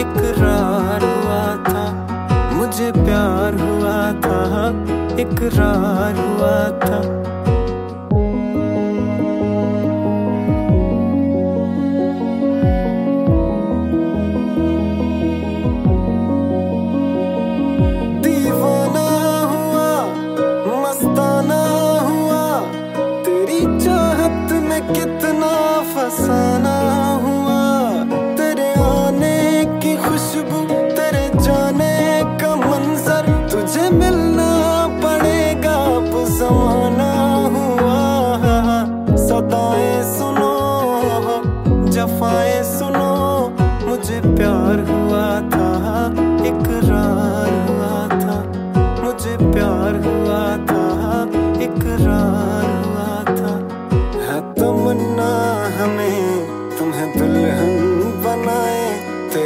इकरार हुआ था मुझे प्यार हुआ था। इकरार हुआ था।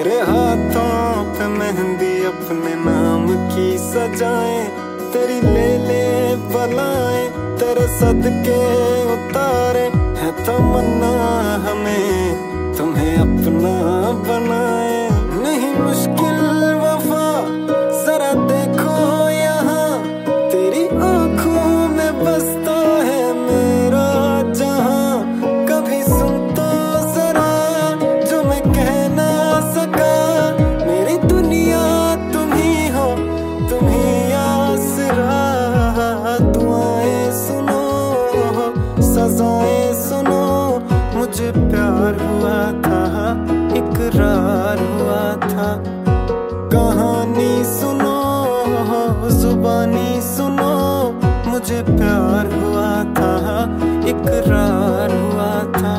तेरे हाथों पे मेहंदी अपने नाम की सजाए, तेरी ले ले बलाए तेरे सदके उतारे, है तमन्ना कहानी सुनो जुबानी सुनो। मुझे प्यार हुआ था इकरार हुआ था।